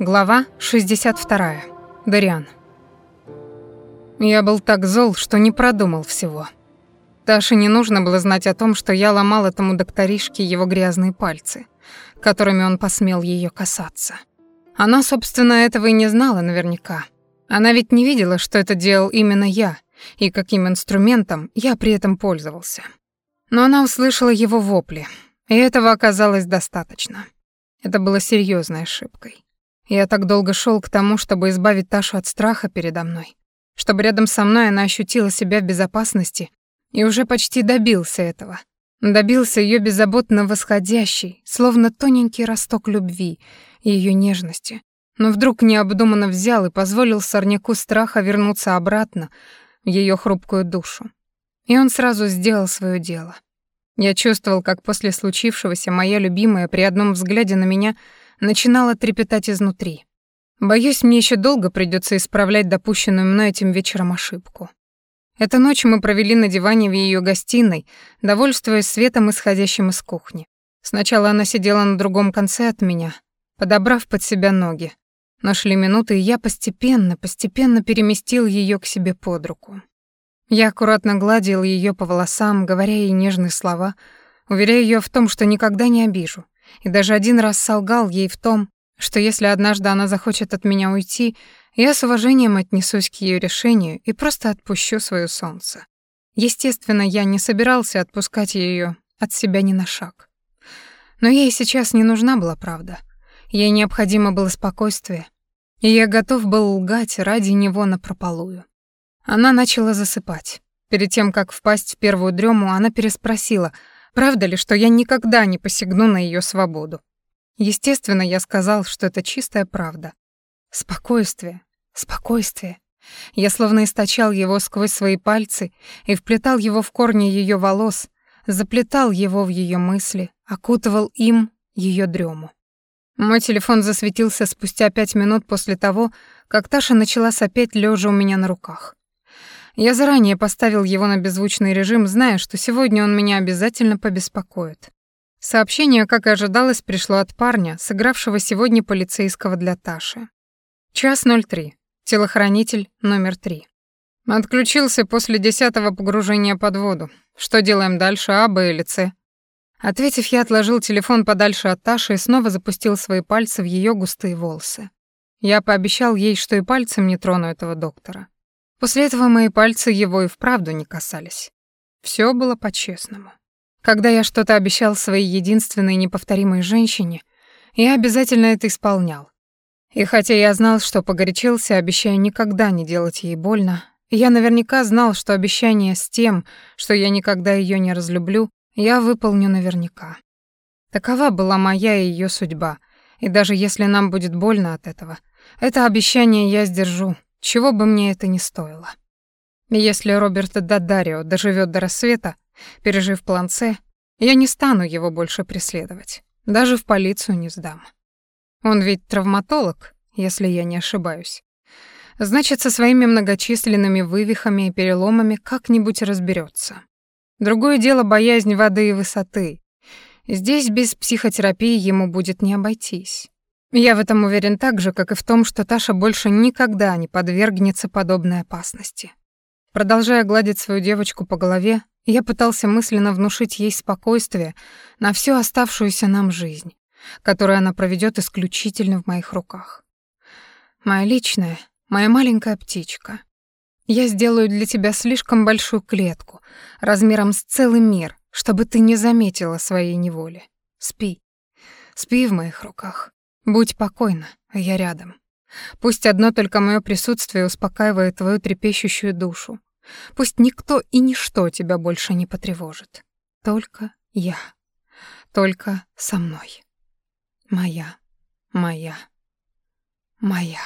Глава 62. Дариан. Я был так зол, что не продумал всего. Таше не нужно было знать о том, что я ломал этому докторишке его грязные пальцы, которыми он посмел ее касаться. Она, собственно, этого и не знала наверняка. Она ведь не видела, что это делал именно я, и каким инструментом я при этом пользовался. Но она услышала его вопли, и этого оказалось достаточно. Это было серьезной ошибкой. Я так долго шел к тому, чтобы избавить Ташу от страха передо мной, чтобы рядом со мной она ощутила себя в безопасности, и уже почти добился этого. Добился ее беззаботно восходящей, словно тоненький росток любви ее нежности. Но вдруг необдуманно взял и позволил сорняку страха вернуться обратно в ее хрупкую душу. И он сразу сделал свое дело. Я чувствовал, как после случившегося моя любимая при одном взгляде на меня — начинала трепетать изнутри. Боюсь, мне еще долго придется исправлять допущенную мной этим вечером ошибку. Эту ночь мы провели на диване в ее гостиной, довольствуясь светом, исходящим из кухни. Сначала она сидела на другом конце от меня, подобрав под себя ноги. Но шли минуты, и я постепенно, постепенно переместил ее к себе под руку. Я аккуратно гладил ее по волосам, говоря ей нежные слова, уверяя ее в том, что никогда не обижу, и даже один раз солгал ей в том, что если однажды она захочет от меня уйти, я с уважением отнесусь к ее решению и просто отпущу свое солнце. Естественно, я не собирался отпускать ее от себя ни на шаг. Но ей сейчас не нужна была правда. Ей необходимо было спокойствие, и я готов был лгать ради него напропалую. Она начала засыпать. Перед тем, как впасть в первую дрему, она переспросила — Правда ли, что я никогда не посягну на ее свободу? Естественно, я сказал, что это чистая правда. Спокойствие, спокойствие. Я словно источал его сквозь свои пальцы и вплетал его в корни ее волос, заплетал его в ее мысли, окутывал им ее дрему. Мой телефон засветился спустя пять минут после того, как Таша начала сопеть лежа у меня на руках. Я заранее поставил его на беззвучный режим, зная, что сегодня он меня обязательно побеспокоит. Сообщение, как и ожидалось, пришло от парня, сыгравшего сегодня полицейского для Таши. Час 03. Телохранитель номер 3. Отключился после десятого погружения под воду. Что делаем дальше, А, Б или С? Ответив, я отложил телефон подальше от Таши и снова запустил свои пальцы в ее густые волосы. Я пообещал ей, что и пальцем не трону этого доктора. После этого мои пальцы его и вправду не касались. Все было по-честному. Когда я что-то обещал своей единственной неповторимой женщине, я обязательно это исполнял. И хотя я знал, что погорячился, обещая никогда не делать ей больно, я наверняка знал, что обещание с тем, что я никогда ее не разлюблю, я выполню наверняка. Такова была моя и ее судьба, и даже если нам будет больно от этого, это обещание я сдержу, чего бы мне это ни стоило. Если Роберт Дадарио доживет до рассвета, пережив план С, я не стану его больше преследовать. Даже в полицию не сдам. Он ведь травматолог, если я не ошибаюсь. Значит, со своими многочисленными вывихами и переломами как-нибудь разберется. Другое дело боязнь воды и высоты. Здесь без психотерапии ему будет не обойтись. Я в этом уверен так же, как и в том, что Таша больше никогда не подвергнется подобной опасности. Продолжая гладить свою девочку по голове, я пытался мысленно внушить ей спокойствие на всю оставшуюся нам жизнь, которую она проведет исключительно в моих руках. Моя личная, моя маленькая птичка. Я сделаю для тебя слишком большую клетку, размером с целый мир, чтобы ты не заметила своей неволи. Спи. Спи в моих руках. Будь покойна, я рядом. Пусть одно только мое присутствие успокаивает твою трепещущую душу. Пусть никто и ничто тебя больше не потревожит. Только я. Только со мной. Моя, моя, моя.